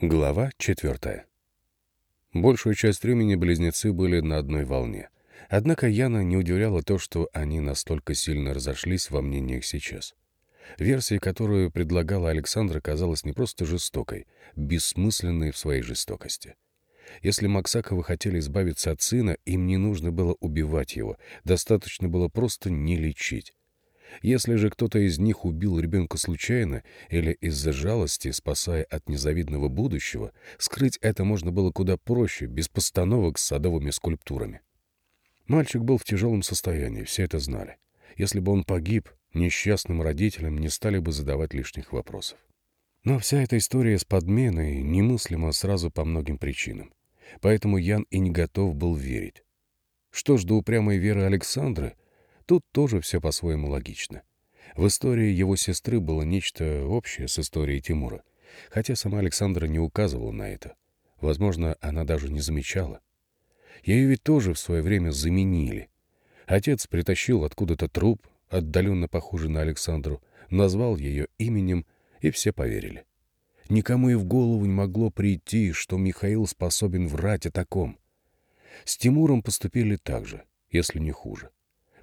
Глава четвертая. Большую часть времени близнецы были на одной волне. Однако Яна не удивляла то, что они настолько сильно разошлись во мнениях сейчас. Версия, которую предлагала Александра, казалась не просто жестокой, бессмысленной в своей жестокости. Если Максаковы хотели избавиться от сына, им не нужно было убивать его, достаточно было просто не лечить. Если же кто-то из них убил ребенка случайно или из-за жалости, спасая от незавидного будущего, скрыть это можно было куда проще, без постановок с садовыми скульптурами. Мальчик был в тяжелом состоянии, все это знали. Если бы он погиб, несчастным родителям не стали бы задавать лишних вопросов. Но вся эта история с подменой немыслима сразу по многим причинам. Поэтому Ян и не готов был верить. Что ж до упрямой веры Александры — Тут тоже все по-своему логично. В истории его сестры было нечто общее с историей Тимура, хотя сама Александра не указывала на это. Возможно, она даже не замечала. Ее ведь тоже в свое время заменили. Отец притащил откуда-то труп, отдаленно похожий на Александру, назвал ее именем, и все поверили. Никому и в голову не могло прийти, что Михаил способен врать о таком. С Тимуром поступили так же, если не хуже.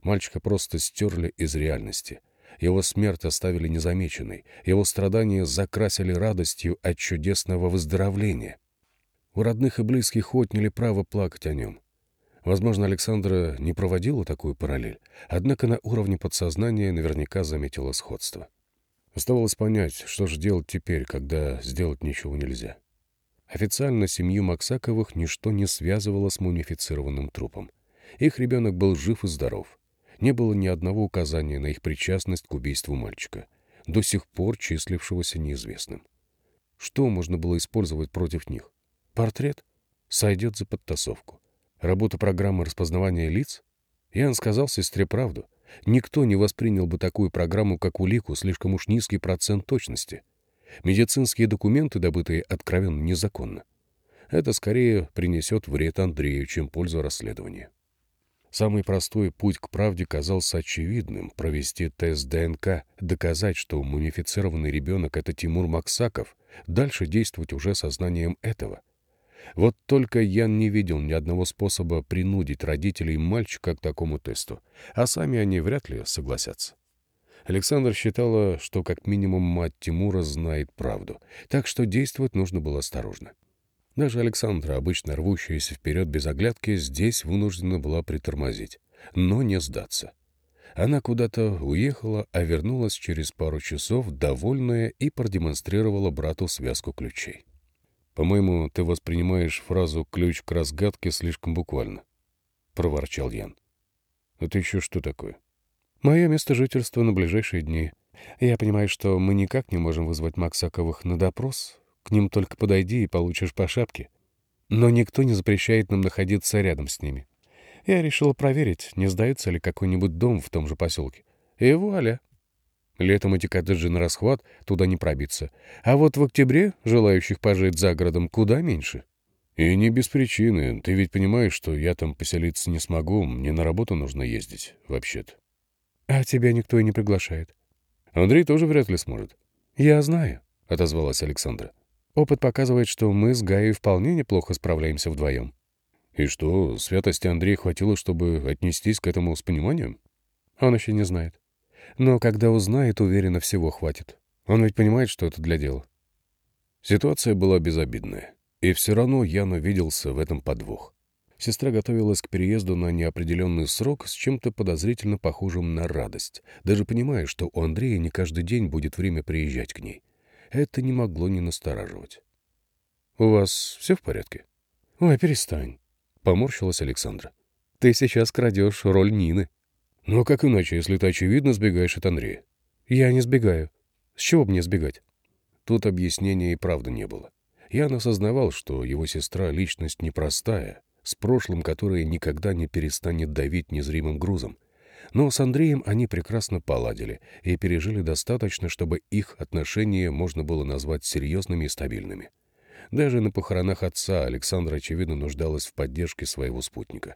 Мальчика просто стерли из реальности. Его смерть оставили незамеченной, его страдания закрасили радостью от чудесного выздоровления. У родных и близких отняли право плакать о нем. Возможно, Александра не проводила такую параллель, однако на уровне подсознания наверняка заметила сходство. Оставалось понять, что же делать теперь, когда сделать ничего нельзя. Официально семью Максаковых ничто не связывало с мумифицированным трупом. Их ребенок был жив и здоров не было ни одного указания на их причастность к убийству мальчика, до сих пор числившегося неизвестным. Что можно было использовать против них? Портрет? Сойдет за подтасовку. Работа программы распознавания лиц? Ян сказал сестре правду. Никто не воспринял бы такую программу как улику, слишком уж низкий процент точности. Медицинские документы, добытые откровенно незаконно. Это скорее принесет вред Андрею, чем пользу расследования. Самый простой путь к правде казался очевидным — провести тест ДНК, доказать, что мумифицированный ребенок — это Тимур Максаков, дальше действовать уже сознанием этого. Вот только Ян не видел ни одного способа принудить родителей мальчика к такому тесту, а сами они вряд ли согласятся. Александр считала, что как минимум мать Тимура знает правду, так что действовать нужно было осторожно. Даже Александра, обычно рвущаяся вперед без оглядки, здесь вынуждена была притормозить, но не сдаться. Она куда-то уехала, а вернулась через пару часов, довольная, и продемонстрировала брату связку ключей. «По-моему, ты воспринимаешь фразу «ключ к разгадке» слишком буквально», — проворчал Ян. «Это еще что такое?» «Мое место жительства на ближайшие дни. Я понимаю, что мы никак не можем вызвать Максаковых на допрос, к ним только подойди и получишь по шапке. Но никто не запрещает нам находиться рядом с ними. Я решила проверить, не сдается ли какой-нибудь дом в том же поселке. И вуаля. Летом эти коттеджи на расхват, туда не пробиться. А вот в октябре желающих пожить за городом куда меньше. И не без причины. Ты ведь понимаешь, что я там поселиться не смогу, мне на работу нужно ездить, вообще-то. А тебя никто и не приглашает. Андрей тоже вряд ли сможет. Я знаю, — отозвалась Александра. Опыт показывает, что мы с Гаей вполне неплохо справляемся вдвоем. И что, святости Андрея хватило, чтобы отнестись к этому с пониманием? Он еще не знает. Но когда узнает, уверенно, всего хватит. Он ведь понимает, что это для дела. Ситуация была безобидная. И все равно Ян увиделся в этом подвох. Сестра готовилась к переезду на неопределенный срок с чем-то подозрительно похожим на радость, даже понимая, что у Андрея не каждый день будет время приезжать к ней это не могло не настораживать. «У вас все в порядке?» «Ой, перестань», — поморщилась Александра. «Ты сейчас крадешь роль Нины». «Ну а как иначе, если ты очевидно сбегаешь от Андрея?» «Я не сбегаю. С чего мне сбегать?» Тут объяснения и правда не было. Ян осознавал, что его сестра — личность непростая, с прошлым, которое никогда не перестанет давить незримым грузом, но с Андреем они прекрасно поладили и пережили достаточно, чтобы их отношения можно было назвать серьезными и стабильными. Даже на похоронах отца Александра, очевидно, нуждалась в поддержке своего спутника.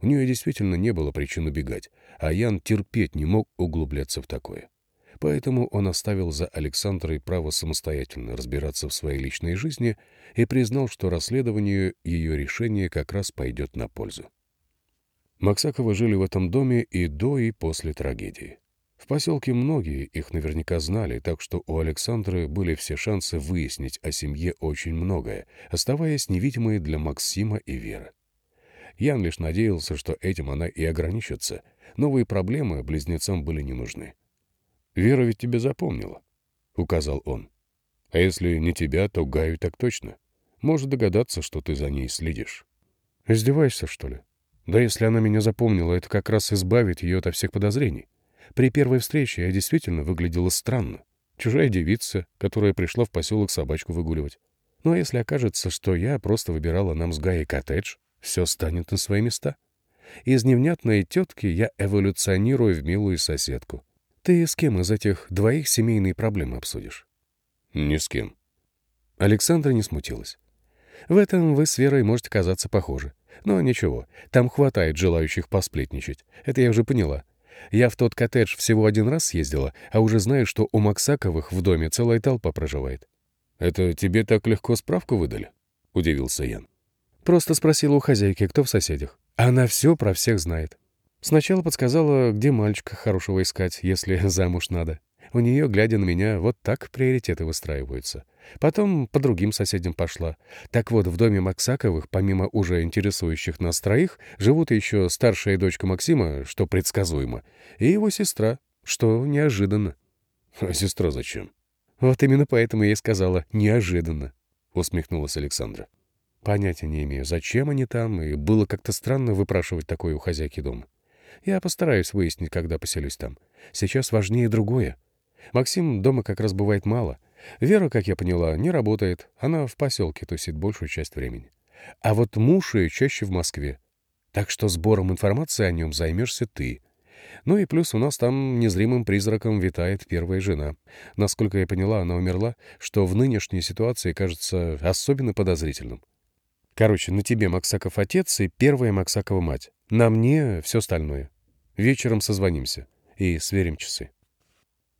У нее действительно не было причин убегать, а Ян терпеть не мог углубляться в такое. Поэтому он оставил за Александрой право самостоятельно разбираться в своей личной жизни и признал, что расследованию ее решение как раз пойдет на пользу. Максаковы жили в этом доме и до, и после трагедии. В поселке многие их наверняка знали, так что у Александры были все шансы выяснить о семье очень многое, оставаясь невидимой для Максима и Веры. Ян лишь надеялся, что этим она и ограничится. Новые проблемы близнецам были не нужны. «Вера ведь тебя запомнила», — указал он. «А если не тебя, то Гаю так точно. Может догадаться, что ты за ней следишь». «Издеваешься, что ли? Да если она меня запомнила, это как раз избавит ее от всех подозрений. При первой встрече я действительно выглядела странно. Чужая девица, которая пришла в поселок собачку выгуливать. Ну а если окажется, что я просто выбирала нам с Гаей коттедж, все станет на свои места. Из невнятной тетки я эволюционирую в милую соседку. Ты с кем из этих двоих семейные проблемы обсудишь? Ни с кем. Александра не смутилась. В этом вы с Верой можете казаться похожи. Но ничего, там хватает желающих посплетничать. Это я уже поняла. Я в тот коттедж всего один раз съездила, а уже знаю, что у Максаковых в доме целая толпа проживает. «Это тебе так легко справку выдали?» — удивился Ян. Просто спросила у хозяйки, кто в соседях. Она все про всех знает. Сначала подсказала, где мальчика хорошего искать, если замуж надо. У нее, глядя на меня, вот так приоритеты выстраиваются. Потом по другим соседям пошла. Так вот, в доме Максаковых, помимо уже интересующих нас троих, живут еще старшая дочка Максима, что предсказуемо, и его сестра, что неожиданно. «А сестра зачем?» «Вот именно поэтому я и сказала «неожиданно», — усмехнулась Александра. Понятия не имею, зачем они там, и было как-то странно выпрашивать такое у хозяйки дома. Я постараюсь выяснить, когда поселюсь там. Сейчас важнее другое. Максим дома как раз бывает мало. Вера, как я поняла, не работает. Она в поселке тусит большую часть времени. А вот муж ее чаще в Москве. Так что сбором информации о нем займешься ты. Ну и плюс у нас там незримым призраком витает первая жена. Насколько я поняла, она умерла, что в нынешней ситуации кажется особенно подозрительным. Короче, на тебе Максаков отец и первая Максакова мать. На мне все остальное. Вечером созвонимся и сверим часы.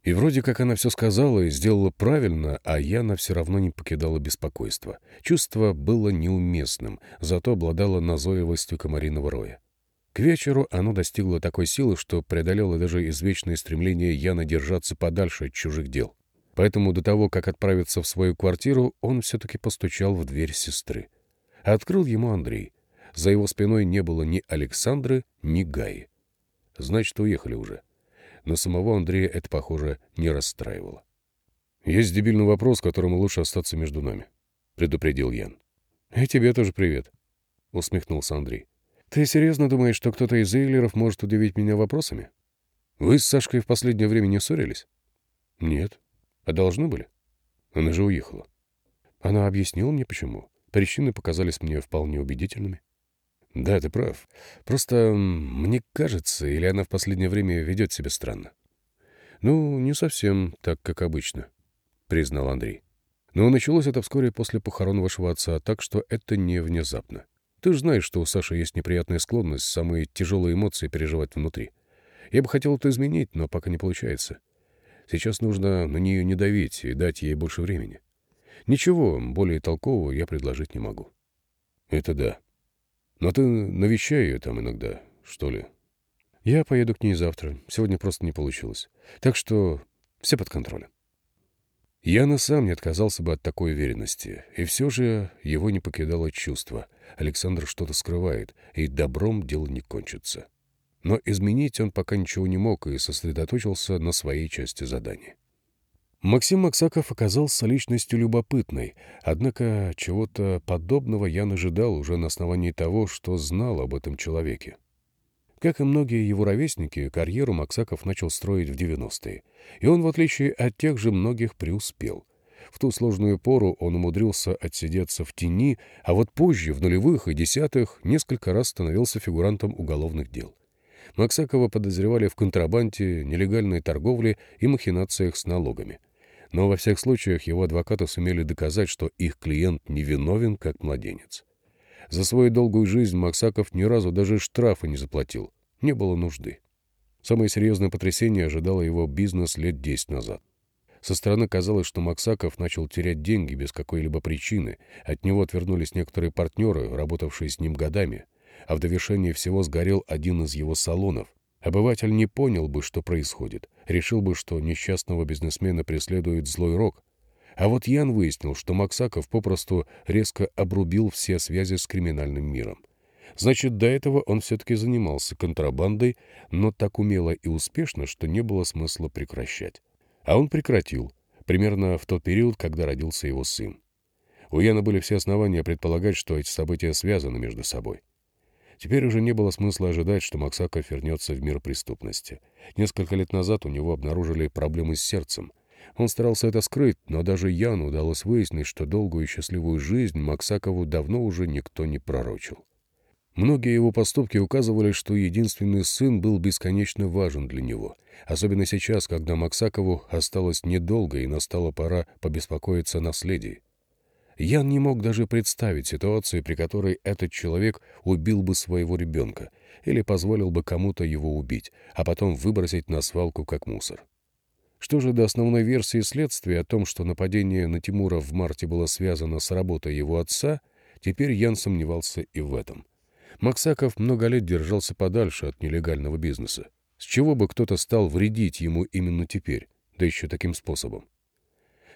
И вроде как она все сказала и сделала правильно, а Яна все равно не покидала беспокойство. Чувство было неуместным, зато обладало назойливостью комариного роя. К вечеру оно достигло такой силы, что преодолело даже извечное стремление Яна держаться подальше от чужих дел. Поэтому до того, как отправиться в свою квартиру, он все-таки постучал в дверь сестры. Открыл ему Андрей. За его спиной не было ни Александры, ни Гаи. Значит, уехали уже. Но самого Андрея это, похоже, не расстраивало. «Есть дебильный вопрос, которому лучше остаться между нами», — предупредил Ян. «И тебе тоже привет», — усмехнулся Андрей. «Ты серьезно думаешь, что кто-то из Эйлеров может удивить меня вопросами? Вы с Сашкой в последнее время не ссорились?» «Нет. А должны были?» Она же уехала. Она объяснила мне, почему. Причины показались мне вполне убедительными. Да, ты прав. Просто мне кажется, или она в последнее время ведет себя странно. Ну, не совсем так, как обычно, признал Андрей. Но началось это вскоре после похорон вашего отца, так что это не внезапно. Ты же знаешь, что у Саши есть неприятная склонность самые тяжелые эмоции переживать внутри. Я бы хотел это изменить, но пока не получается. Сейчас нужно на нее не давить и дать ей больше времени. Ничего более толкового я предложить не могу. Это да. Но ты навещай ее там иногда, что ли? Я поеду к ней завтра. Сегодня просто не получилось. Так что все под контролем. Яна сам не отказался бы от такой уверенности, и все же его не покидало чувство. Александр что-то скрывает, и добром дело не кончится. Но изменить он пока ничего не мог и сосредоточился на своей части задания. Максим Максаков оказался личностью любопытной, однако чего-то подобного я ожидал уже на основании того, что знал об этом человеке. Как и многие его ровесники, карьеру Максаков начал строить в 90-е, и он, в отличие от тех же многих, преуспел. В ту сложную пору он умудрился отсидеться в тени, а вот позже, в нулевых и десятых, несколько раз становился фигурантом уголовных дел. Максакова подозревали в контрабанде, нелегальной торговле и махинациях с налогами – но во всех случаях его адвокаты сумели доказать, что их клиент невиновен, как младенец. За свою долгую жизнь Максаков ни разу даже штрафа не заплатил. Не было нужды. Самое серьезное потрясение ожидало его бизнес лет 10 назад. Со стороны казалось, что Максаков начал терять деньги без какой-либо причины, от него отвернулись некоторые партнеры, работавшие с ним годами, а в довершении всего сгорел один из его салонов. Обыватель не понял бы, что происходит, решил бы, что несчастного бизнесмена преследует злой рок. А вот Ян выяснил, что Максаков попросту резко обрубил все связи с криминальным миром. Значит, до этого он все-таки занимался контрабандой, но так умело и успешно, что не было смысла прекращать. А он прекратил, примерно в тот период, когда родился его сын. У Яна были все основания предполагать, что эти события связаны между собой. Теперь уже не было смысла ожидать, что Максаков вернется в мир преступности. Несколько лет назад у него обнаружили проблемы с сердцем. Он старался это скрыть, но даже Яну удалось выяснить, что долгую и счастливую жизнь Максакову давно уже никто не пророчил. Многие его поступки указывали, что единственный сын был бесконечно важен для него, особенно сейчас, когда Максакову осталось недолго и настала пора побеспокоиться о наследии. Ян не мог даже представить ситуацию, при которой этот человек убил бы своего ребенка или позволил бы кому-то его убить, а потом выбросить на свалку как мусор. Что же до основной версии следствия о том, что нападение на Тимура в марте было связано с работой его отца, теперь Ян сомневался и в этом. Максаков много лет держался подальше от нелегального бизнеса. С чего бы кто-то стал вредить ему именно теперь, да еще таким способом?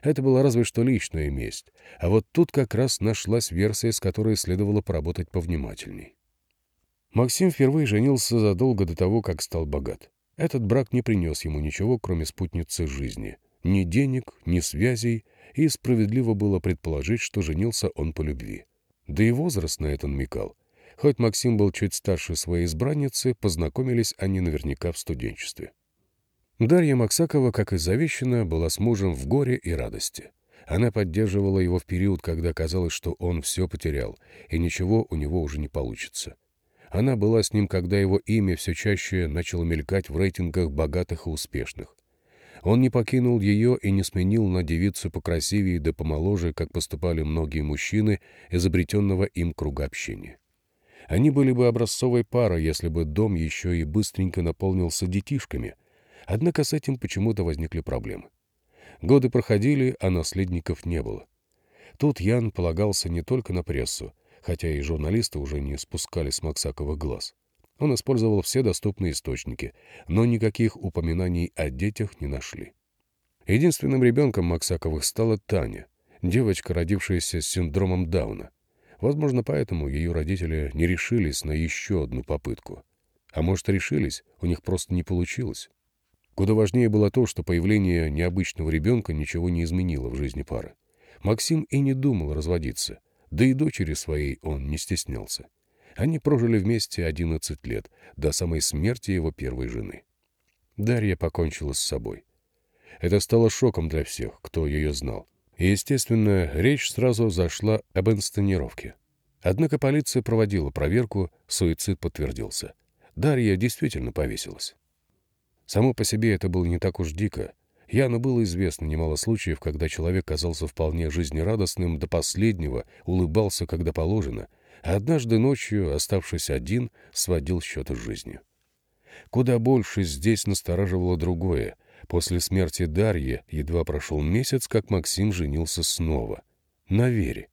Это была разве что личная месть. А вот тут как раз нашлась версия, с которой следовало поработать повнимательней. Максим впервые женился задолго до того, как стал богат. Этот брак не принес ему ничего, кроме спутницы жизни. Ни денег, ни связей, и справедливо было предположить, что женился он по любви. Да и возраст на это намекал. Хоть Максим был чуть старше своей избранницы, познакомились они наверняка в студенчестве. Дарья Максакова, как и завещана, была с мужем в горе и радости. Она поддерживала его в период, когда казалось, что он все потерял, и ничего у него уже не получится. Она была с ним, когда его имя все чаще начало мелькать в рейтингах богатых и успешных. Он не покинул ее и не сменил на девицу покрасивее да помоложе, как поступали многие мужчины изобретенного им круга общения. Они были бы образцовой парой, если бы дом еще и быстренько наполнился детишками. Однако с этим почему-то возникли проблемы. Годы проходили, а наследников не было. Тут Ян полагался не только на прессу, хотя и журналисты уже не спускали с Максакова глаз. Он использовал все доступные источники, но никаких упоминаний о детях не нашли. Единственным ребенком Максаковых стала Таня, девочка, родившаяся с синдромом Дауна. Возможно, поэтому ее родители не решились на еще одну попытку. А может, решились, у них просто не получилось. Куда важнее было то, что появление необычного ребенка ничего не изменило в жизни пары. Максим и не думал разводиться, да и дочери своей он не стеснялся. Они прожили вместе 11 лет, до самой смерти его первой жены. Дарья покончила с собой. Это стало шоком для всех, кто ее знал. И, естественно, речь сразу зашла об инсценировке. Однако полиция проводила проверку, суицид подтвердился. Дарья действительно повесилась. Само по себе это было не так уж дико. Яну было известно немало случаев, когда человек казался вполне жизнерадостным до последнего, улыбался, когда положено, а однажды ночью, оставшись один, сводил счеты с жизнью. Куда больше здесь настораживало другое. После смерти Дарьи едва прошел месяц, как Максим женился снова. На Вере.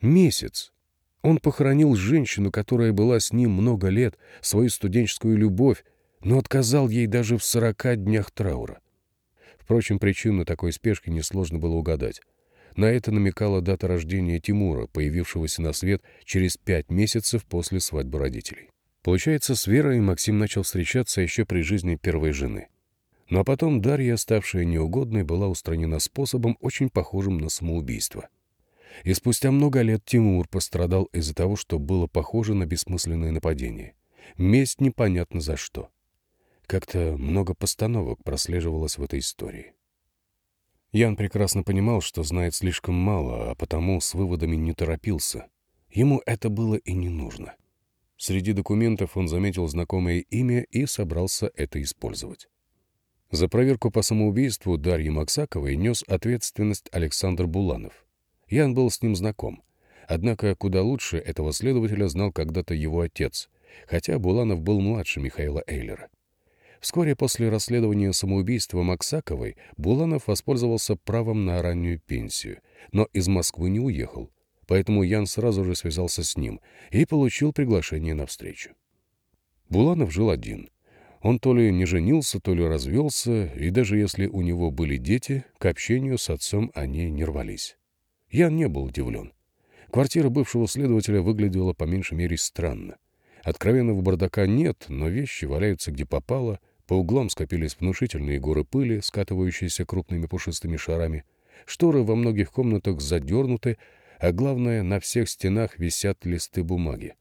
Месяц. Он похоронил женщину, которая была с ним много лет, свою студенческую любовь, но отказал ей даже в сорока днях траура. Впрочем, причину такой спешки несложно было угадать. На это намекала дата рождения Тимура, появившегося на свет через пять месяцев после свадьбы родителей. Получается, с Верой Максим начал встречаться еще при жизни первой жены. Но потом Дарья, ставшая неугодной, была устранена способом, очень похожим на самоубийство. И спустя много лет Тимур пострадал из-за того, что было похоже на бессмысленное нападение. Месть непонятно за что. Как-то много постановок прослеживалось в этой истории. Ян прекрасно понимал, что знает слишком мало, а потому с выводами не торопился. Ему это было и не нужно. Среди документов он заметил знакомое имя и собрался это использовать. За проверку по самоубийству Дарьи Максаковой нес ответственность Александр Буланов. Ян был с ним знаком. Однако куда лучше этого следователя знал когда-то его отец, хотя Буланов был младше Михаила Эйлера. Вскоре после расследования самоубийства Максаковой Буланов воспользовался правом на раннюю пенсию, но из Москвы не уехал, поэтому Ян сразу же связался с ним и получил приглашение на встречу. Буланов жил один. Он то ли не женился, то ли развелся, и даже если у него были дети, к общению с отцом они не рвались. Ян не был удивлен. Квартира бывшего следователя выглядела по меньшей мере странно. Откровенного бардака нет, но вещи валяются где попало, по углам скопились внушительные горы пыли, скатывающиеся крупными пушистыми шарами. Шторы во многих комнатах задернуты, а главное, на всех стенах висят листы бумаги.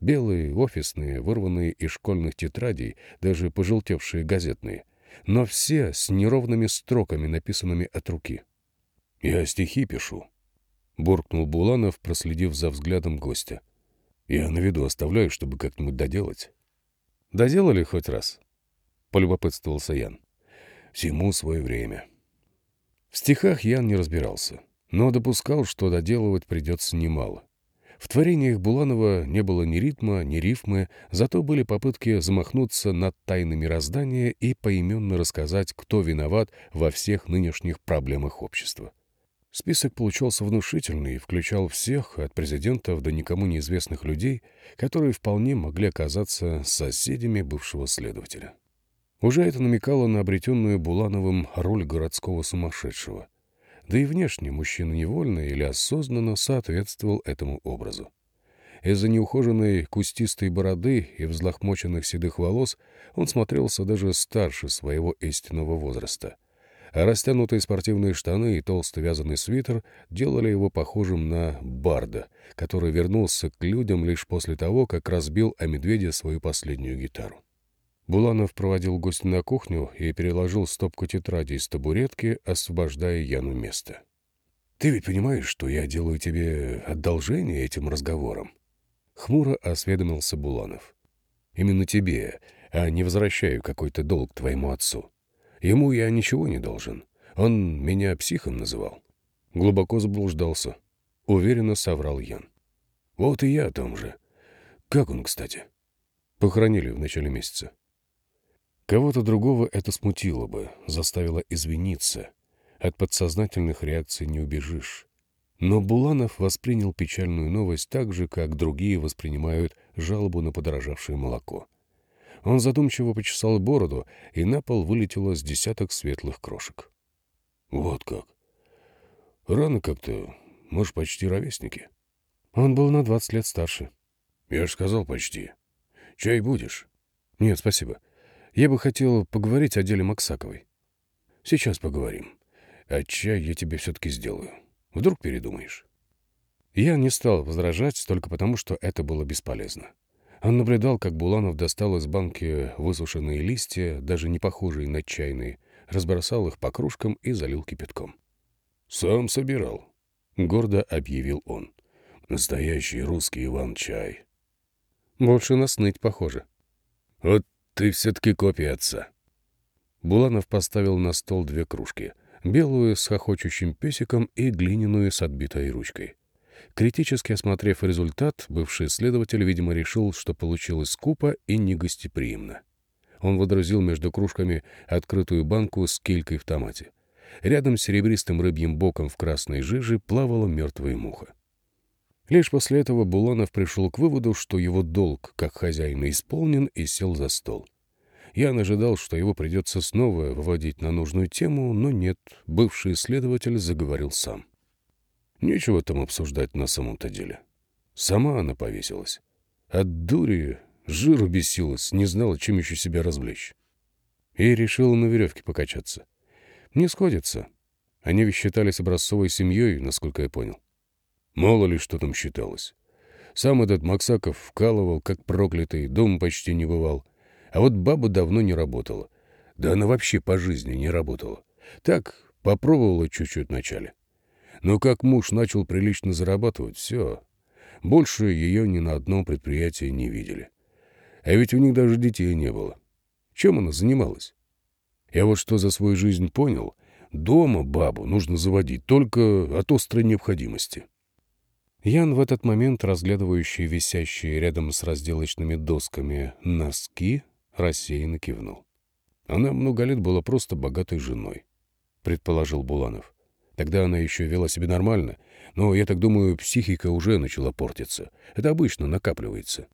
Белые, офисные, вырванные из школьных тетрадей, даже пожелтевшие газетные. Но все с неровными строками, написанными от руки. «Я стихи пишу», — буркнул Буланов, проследив за взглядом гостя. «Я на виду оставляю, чтобы как-нибудь доделать». «Доделали хоть раз?» — полюбопытствовался Ян. «Всему свое время». В стихах Ян не разбирался, но допускал, что доделывать придется немало. В творениях Буланова не было ни ритма, ни рифмы, зато были попытки замахнуться над тайнами мироздания и поименно рассказать, кто виноват во всех нынешних проблемах общества. Список получался внушительный и включал всех, от президентов до никому неизвестных людей, которые вполне могли оказаться соседями бывшего следователя. Уже это намекало на обретенную Булановым роль городского сумасшедшего — да и внешне мужчина невольно или осознанно соответствовал этому образу. Из-за неухоженной кустистой бороды и взлохмоченных седых волос он смотрелся даже старше своего истинного возраста. А растянутые спортивные штаны и толстый вязаный свитер делали его похожим на барда, который вернулся к людям лишь после того, как разбил о медведя свою последнюю гитару. Буланов проводил гостя на кухню и переложил стопку тетрадей с табуретки, освобождая Яну место. «Ты ведь понимаешь, что я делаю тебе одолжение этим разговором?» Хмуро осведомился Буланов. «Именно тебе, а не возвращаю какой-то долг твоему отцу. Ему я ничего не должен. Он меня психом называл». Глубоко заблуждался. Уверенно соврал Ян. «Вот и я о том же. Как он, кстати?» «Похоронили в начале месяца». Кого-то другого это смутило бы, заставило извиниться. От подсознательных реакций не убежишь. Но Буланов воспринял печальную новость так же, как другие воспринимают жалобу на подорожавшее молоко. Он задумчиво почесал бороду, и на пол вылетело с десяток светлых крошек. «Вот как! Рано как-то, может, почти ровесники?» Он был на двадцать лет старше. «Я ж сказал почти. Чай будешь?» «Нет, спасибо. Я бы хотел поговорить о деле Максаковой. Сейчас поговорим. А чай я тебе все-таки сделаю. Вдруг передумаешь? Я не стал возражать только потому, что это было бесполезно. Он наблюдал, как Буланов достал из банки высушенные листья, даже не похожие на чайные, разбросал их по кружкам и залил кипятком. «Сам собирал», — гордо объявил он. «Настоящий русский Иван-чай». «Больше на сныть похоже». «Вот ты все-таки копия отца. Буланов поставил на стол две кружки. Белую с хохочущим песиком и глиняную с отбитой ручкой. Критически осмотрев результат, бывший следователь, видимо, решил, что получилось скупо и негостеприимно. Он водрузил между кружками открытую банку с килькой в томате. Рядом с серебристым рыбьим боком в красной жиже плавала мертвая муха. Лишь после этого Буланов пришел к выводу, что его долг как хозяина исполнен и сел за стол. Я ожидал, что его придется снова выводить на нужную тему, но нет, бывший исследователь заговорил сам. Нечего там обсуждать на самом-то деле. Сама она повесилась. От дури жиру бесилась, не знала, чем еще себя развлечь. И решила на веревке покачаться. Не сходится. Они ведь считались образцовой семьей, насколько я понял. Мало ли, что там считалось. Сам этот Максаков вкалывал, как проклятый, дом почти не бывал. А вот баба давно не работала. Да она вообще по жизни не работала. Так, попробовала чуть-чуть вначале. Но как муж начал прилично зарабатывать, все. Больше ее ни на одном предприятии не видели. А ведь у них даже детей не было. Чем она занималась? Я вот что за свою жизнь понял. Дома бабу нужно заводить только от острой необходимости. Ян в этот момент, разглядывающий висящие рядом с разделочными досками носки, рассеянно кивнул. Она много лет была просто богатой женой, предположил Буланов. Тогда она еще вела себя нормально, но, я так думаю, психика уже начала портиться. Это обычно накапливается.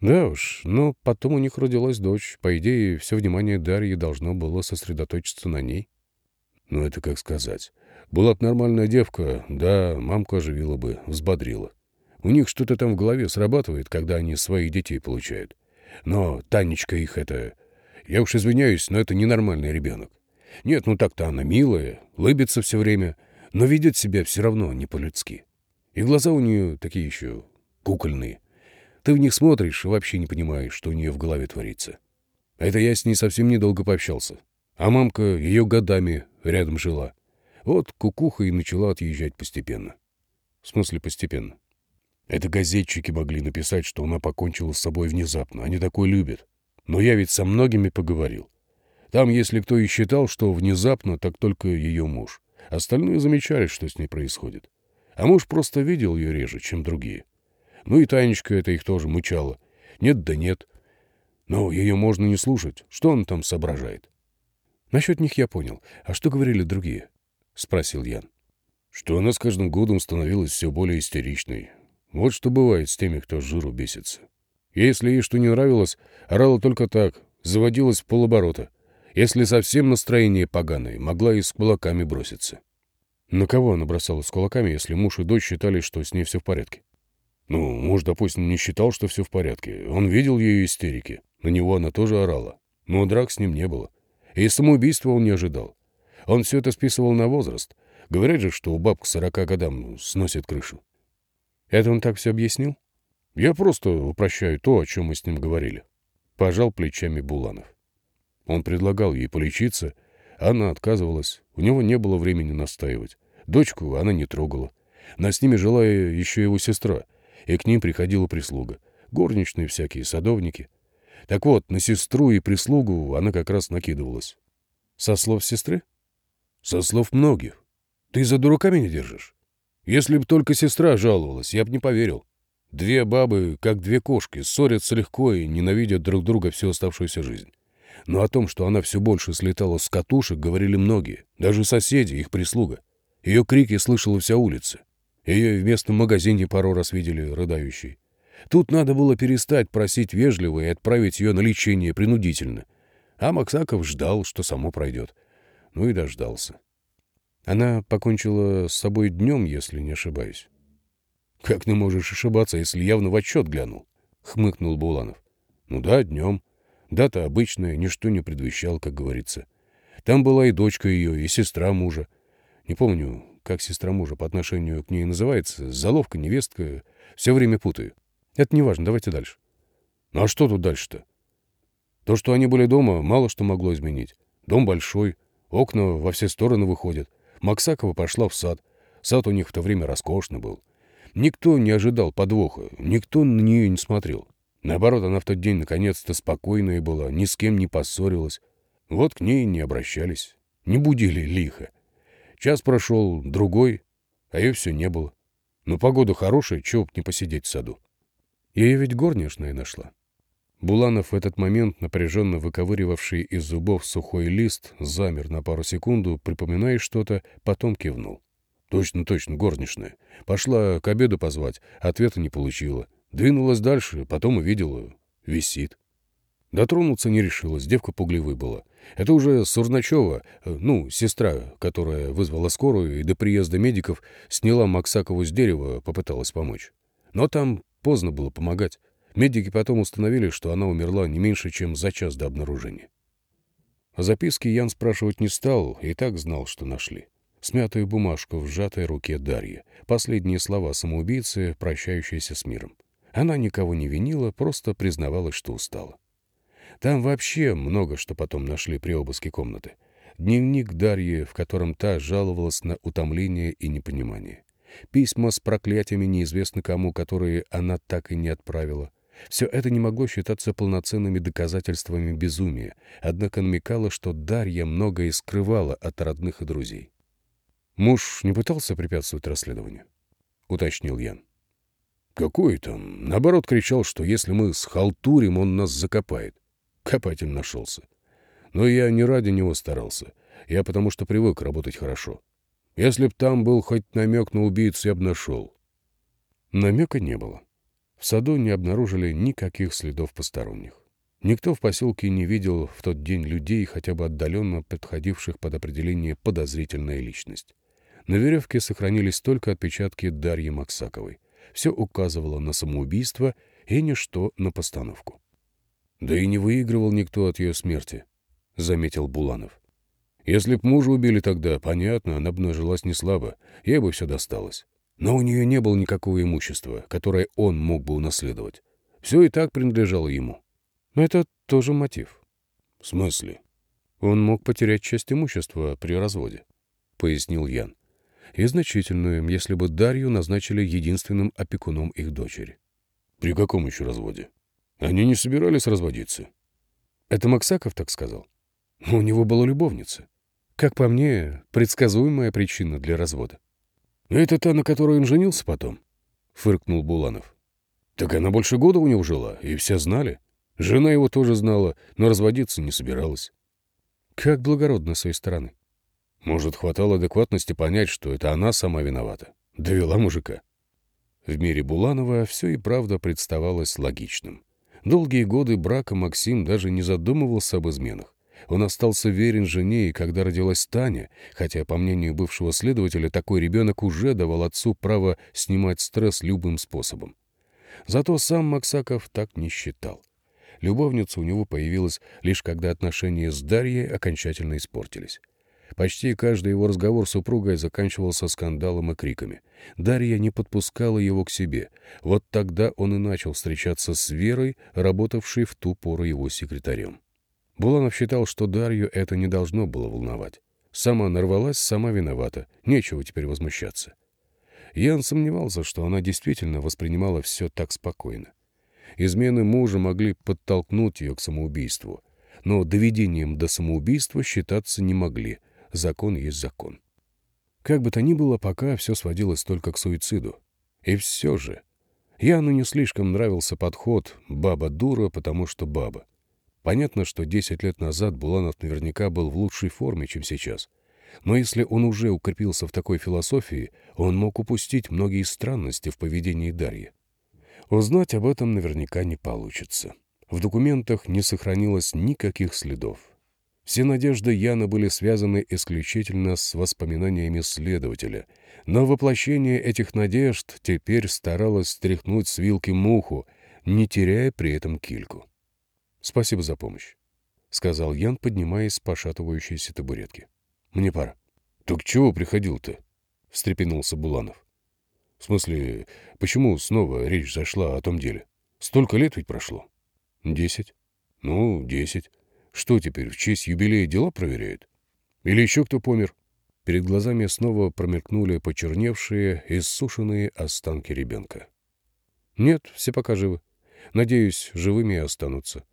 Да уж, но потом у них родилась дочь. По идее, все внимание Дарьи должно было сосредоточиться на ней. Ну, это как сказать. Была б нормальная девка, да, мамку оживила бы, взбодрила. У них что-то там в голове срабатывает, когда они своих детей получают. Но Танечка их это... Я уж извиняюсь, но это ненормальный ребенок. Нет, ну так-то она милая, лыбится все время, но ведет себя все равно не по-людски. И глаза у нее такие еще кукольные. Ты в них смотришь и вообще не понимаешь, что у нее в голове творится. Это я с ней совсем недолго пообщался. А мамка ее годами рядом жила. Вот кукуха и начала отъезжать постепенно. В смысле постепенно? Это газетчики могли написать, что она покончила с собой внезапно. Они такое любят. Но я ведь со многими поговорил. Там, если кто и считал, что внезапно, так только ее муж. Остальные замечали, что с ней происходит. А муж просто видел ее реже, чем другие. Ну и Танечка это их тоже мучала. Нет да нет. Но ее можно не слушать. Что он там соображает? Насчет них я понял. А что говорили другие? Спросил Ян. Что она с каждым годом становилась все более истеричной. Вот что бывает с теми, кто с жиру бесится. Если ей что не нравилось, орала только так, заводилась в полоборота. Если совсем настроение поганое, могла и с кулаками броситься. На кого она бросалась с кулаками, если муж и дочь считали, что с ней все в порядке? Ну, муж, допустим, не считал, что все в порядке. Он видел ее истерики. На него она тоже орала. Но драк с ним не было. И самоубийства он не ожидал. Он все это списывал на возраст. Говорят же, что у баб к сорока годам сносит крышу. Это он так все объяснил? Я просто упрощаю то, о чем мы с ним говорили. Пожал плечами Буланов. Он предлагал ей полечиться, она отказывалась. У него не было времени настаивать. Дочку она не трогала. Но с ними жила еще его сестра — и к ним приходила прислуга. Горничные всякие, садовники. Так вот, на сестру и прислугу она как раз накидывалась. Со слов сестры? Со слов многих. Ты за дураками не держишь? Если б только сестра жаловалась, я б не поверил. Две бабы, как две кошки, ссорятся легко и ненавидят друг друга всю оставшуюся жизнь. Но о том, что она все больше слетала с катушек, говорили многие, даже соседи, их прислуга. Ее крики слышала вся улица. Ее в местном магазине пару раз видели рыдающей. Тут надо было перестать просить вежливо и отправить ее на лечение принудительно. А Максаков ждал, что само пройдет. Ну и дождался. Она покончила с собой днем, если не ошибаюсь. — Как ты можешь ошибаться, если явно в отчет глянул? — хмыкнул Буланов. — Ну да, днем. Дата обычная, ничто не предвещал, как говорится. Там была и дочка ее, и сестра мужа. Не помню, как сестра мужа по отношению к ней называется, заловка, невестка, все время путаю. Это не важно, давайте дальше. Ну а что тут дальше-то? То, что они были дома, мало что могло изменить. Дом большой, окна во все стороны выходят. Максакова пошла в сад. Сад у них в то время роскошный был. Никто не ожидал подвоха, никто на нее не смотрел. Наоборот, она в тот день наконец-то спокойная была, ни с кем не поссорилась. Вот к ней не обращались, не будили лихо. Час прошел, другой, а ее все не было. Но погода хорошая, чего б не посидеть в саду. Ее ведь горничная нашла. Буланов в этот момент, напряженно выковыривавший из зубов сухой лист, замер на пару секунду, припоминая что-то, потом кивнул. Точно, точно, горничная. Пошла к обеду позвать, ответа не получила. Двинулась дальше, потом увидела. Висит. Дотронуться не решилась, девка пугливой была. Это уже Сурначева, э, ну, сестра, которая вызвала скорую и до приезда медиков сняла Максакову с дерева, попыталась помочь. Но там поздно было помогать. Медики потом установили, что она умерла не меньше, чем за час до обнаружения. О записке Ян спрашивать не стал и так знал, что нашли. Смятую бумажку в сжатой руке Дарьи. Последние слова самоубийцы, прощающиеся с миром. Она никого не винила, просто признавалась, что устала. Там вообще много что потом нашли при обыске комнаты. Дневник Дарьи, в котором та жаловалась на утомление и непонимание. Письма с проклятиями неизвестно кому, которые она так и не отправила. Все это не могло считаться полноценными доказательствами безумия, однако намекало, что Дарья многое скрывала от родных и друзей. «Муж не пытался препятствовать расследованию?» — уточнил Ян. «Какой там? Наоборот, кричал, что если мы схалтурим, он нас закопает. Копатель нашелся. Но я не ради него старался. Я потому что привык работать хорошо. Если б там был хоть намек на убийцу, я бы нашел. Намека не было. В саду не обнаружили никаких следов посторонних. Никто в поселке не видел в тот день людей, хотя бы отдаленно подходивших под определение «подозрительная личность». На веревке сохранились только отпечатки Дарьи Максаковой. Все указывало на самоубийство и ничто на постановку. «Да и не выигрывал никто от ее смерти», — заметил Буланов. «Если б мужа убили тогда, понятно, она бы нажилась не слабо, ей бы все досталось. Но у нее не было никакого имущества, которое он мог бы унаследовать. Все и так принадлежало ему. Но это тоже мотив. В смысле? Он мог потерять часть имущества при разводе, пояснил Ян. И значительную, если бы Дарью назначили единственным опекуном их дочери. При каком еще разводе? Они не собирались разводиться. Это Максаков так сказал. у него была любовница. Как по мне, предсказуемая причина для развода. «Это та, на которой он женился потом?» — фыркнул Буланов. «Так она больше года у него жила, и все знали. Жена его тоже знала, но разводиться не собиралась». «Как благородно с своей стороны». Может, хватало адекватности понять, что это она сама виновата. Довела мужика. В мире Буланова все и правда представалось логичным. Долгие годы брака Максим даже не задумывался об изменах. Он остался верен жене, и когда родилась Таня, хотя, по мнению бывшего следователя, такой ребенок уже давал отцу право снимать стресс любым способом. Зато сам Максаков так не считал. Любовница у него появилась лишь когда отношения с Дарьей окончательно испортились. Почти каждый его разговор с супругой заканчивался скандалом и криками. Дарья не подпускала его к себе. Вот тогда он и начал встречаться с Верой, работавшей в ту пору его секретарем. Буланов считал, что Дарью это не должно было волновать. Сама нарвалась, сама виновата. Нечего теперь возмущаться. Ян сомневался, что она действительно воспринимала все так спокойно. Измены мужа могли подтолкнуть ее к самоубийству, но доведением до самоубийства считаться не могли. Закон есть закон. Как бы то ни было, пока все сводилось только к суициду. И все же... Яну не слишком нравился подход «баба дура, потому что баба». Понятно, что 10 лет назад Буланов наверняка был в лучшей форме, чем сейчас. Но если он уже укрепился в такой философии, он мог упустить многие странности в поведении Дарьи. Узнать об этом наверняка не получится. В документах не сохранилось никаких следов. Все надежды Яна были связаны исключительно с воспоминаниями следователя, но воплощение этих надежд теперь старалось стряхнуть с вилки муху, не теряя при этом кильку. «Спасибо за помощь», — сказал Ян, поднимаясь с пошатывающейся табуретки. «Мне пора». «Так чего приходил-то?» — встрепенулся Буланов. «В смысле, почему снова речь зашла о том деле? Столько лет ведь прошло?» «Десять». «Ну, десять. Что теперь, в честь юбилея дела проверяют? Или еще кто помер?» Перед глазами снова промелькнули почерневшие, иссушенные останки ребенка. «Нет, все пока живы. Надеюсь, живыми и останутся.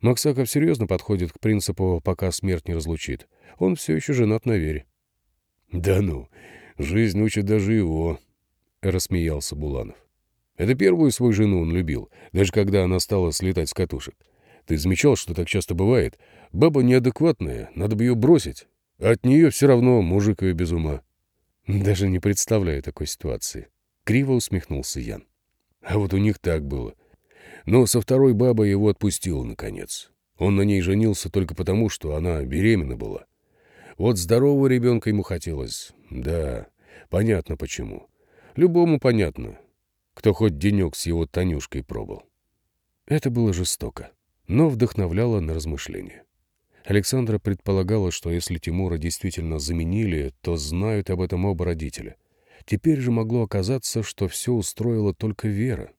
Максаков серьезно подходит к принципу «пока смерть не разлучит». Он все еще женат на Вере. — Да ну, жизнь учит даже его, — рассмеялся Буланов. Это первую свою жену он любил, даже когда она стала слетать с катушек. Ты замечал, что так часто бывает? Баба неадекватная, надо бы ее бросить. От нее все равно мужик ее без ума. Даже не представляю такой ситуации. Криво усмехнулся Ян. А вот у них так было. Но со второй бабой его отпустил, наконец. Он на ней женился только потому, что она беременна была. Вот здорового ребенка ему хотелось. Да, понятно почему. Любому понятно, кто хоть денек с его Танюшкой пробыл. Это было жестоко, но вдохновляло на размышления. Александра предполагала, что если Тимура действительно заменили, то знают об этом оба родителя. Теперь же могло оказаться, что все устроила только Вера.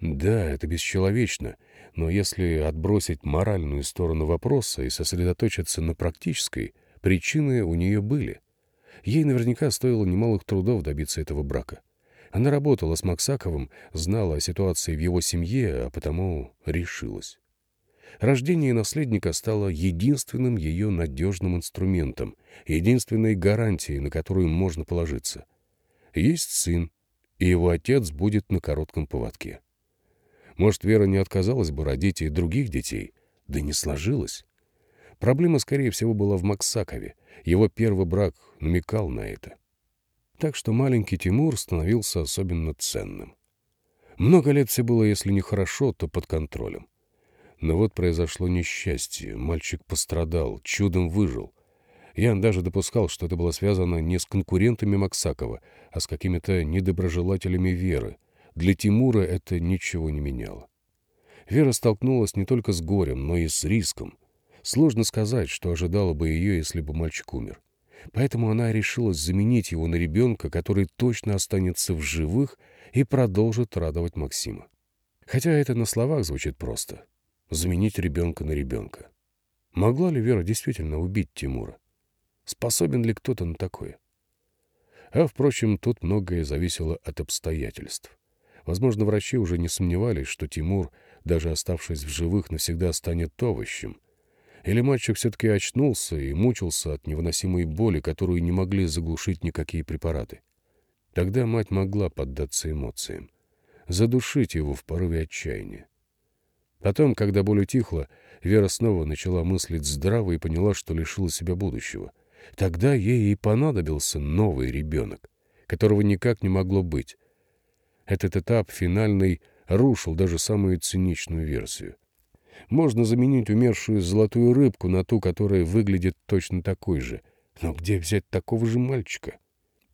Да, это бесчеловечно, но если отбросить моральную сторону вопроса и сосредоточиться на практической, причины у нее были. Ей наверняка стоило немалых трудов добиться этого брака. Она работала с Максаковым, знала о ситуации в его семье, а потому решилась. Рождение наследника стало единственным ее надежным инструментом, единственной гарантией, на которую можно положиться. Есть сын, и его отец будет на коротком поводке. Может, Вера не отказалась бы родить и других детей, да не сложилось. Проблема, скорее всего, была в Максакове. Его первый брак намекал на это. Так что маленький Тимур становился особенно ценным. Много лет все было, если не хорошо, то под контролем. Но вот произошло несчастье, мальчик пострадал, чудом выжил. Ян даже допускал, что это было связано не с конкурентами Максакова, а с какими-то недоброжелателями Веры. Для Тимура это ничего не меняло. Вера столкнулась не только с горем, но и с риском. Сложно сказать, что ожидало бы ее, если бы мальчик умер. Поэтому она решилась заменить его на ребенка, который точно останется в живых и продолжит радовать Максима. Хотя это на словах звучит просто. Заменить ребенка на ребенка. Могла ли Вера действительно убить Тимура? Способен ли кто-то на такое? А, впрочем, тут многое зависело от обстоятельств. Возможно, врачи уже не сомневались, что Тимур, даже оставшись в живых, навсегда станет овощем, или мальчик все-таки очнулся и мучился от невыносимой боли, которую не могли заглушить никакие препараты. Тогда мать могла поддаться эмоциям, задушить его в порыве отчаяния. Потом, когда боль утихла, Вера снова начала мыслить здраво и поняла, что лишила себя будущего. Тогда ей и понадобился новый ребенок, которого никак не могло быть. Этот этап финальный рушил даже самую циничную версию. Можно заменить умершую золотую рыбку на ту, которая выглядит точно такой же. Но где взять такого же мальчика?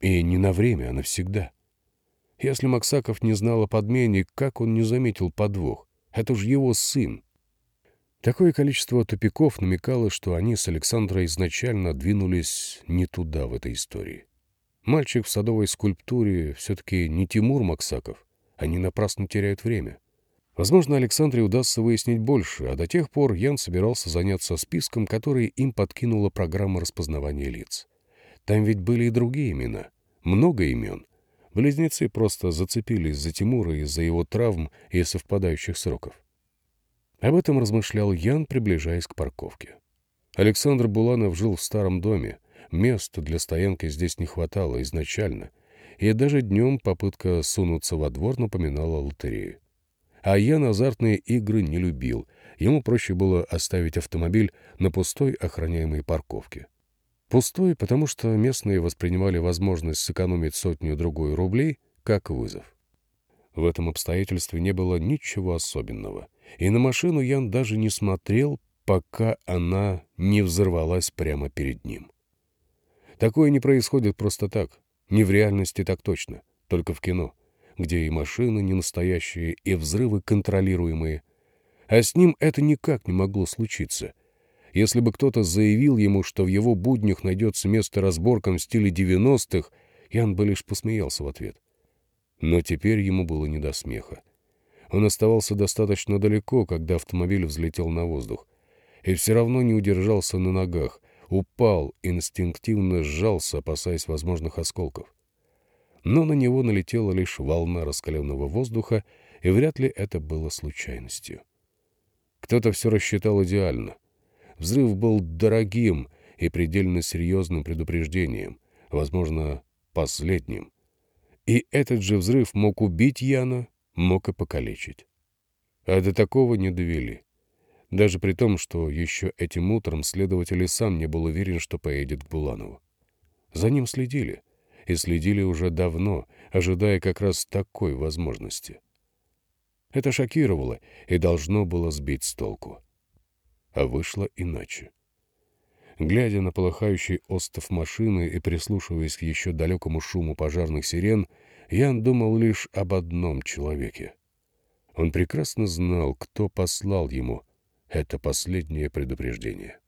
И не на время, а навсегда. Если Максаков не знал о подмене, как он не заметил подвох? Это же его сын. Такое количество тупиков намекало, что они с Александрой изначально двинулись не туда в этой истории. Мальчик в садовой скульптуре все-таки не Тимур Максаков. Они напрасно теряют время. Возможно, Александре удастся выяснить больше, а до тех пор Ян собирался заняться списком, который им подкинула программа распознавания лиц. Там ведь были и другие имена. Много имен. Близнецы просто зацепились за Тимура из-за его травм и совпадающих сроков. Об этом размышлял Ян, приближаясь к парковке. Александр Буланов жил в старом доме. Места для стоянки здесь не хватало изначально, и даже днем попытка сунуться во двор напоминала лотерею. А Ян азартные игры не любил. Ему проще было оставить автомобиль на пустой охраняемой парковке. Пустой, потому что местные воспринимали возможность сэкономить сотню-другую рублей как вызов. В этом обстоятельстве не было ничего особенного. И на машину Ян даже не смотрел, пока она не взорвалась прямо перед ним. Такое не происходит просто так. Не в реальности так точно, только в кино где и машины не настоящие, и взрывы контролируемые. А с ним это никак не могло случиться. Если бы кто-то заявил ему, что в его буднях найдется место разборкам в стиле 90-х, Ян бы лишь посмеялся в ответ. Но теперь ему было не до смеха. Он оставался достаточно далеко, когда автомобиль взлетел на воздух. И все равно не удержался на ногах, упал, инстинктивно сжался, опасаясь возможных осколков но на него налетела лишь волна раскаленного воздуха, и вряд ли это было случайностью. Кто-то все рассчитал идеально. Взрыв был дорогим и предельно серьезным предупреждением, возможно, последним. И этот же взрыв мог убить Яна, мог и покалечить. А до такого не довели. Даже при том, что еще этим утром следователь и сам не был уверен, что поедет к Буланову. За ним следили — и следили уже давно, ожидая как раз такой возможности. Это шокировало и должно было сбить с толку. А вышло иначе. Глядя на полыхающий остов машины и прислушиваясь к еще далекому шуму пожарных сирен, Ян думал лишь об одном человеке. Он прекрасно знал, кто послал ему это последнее предупреждение.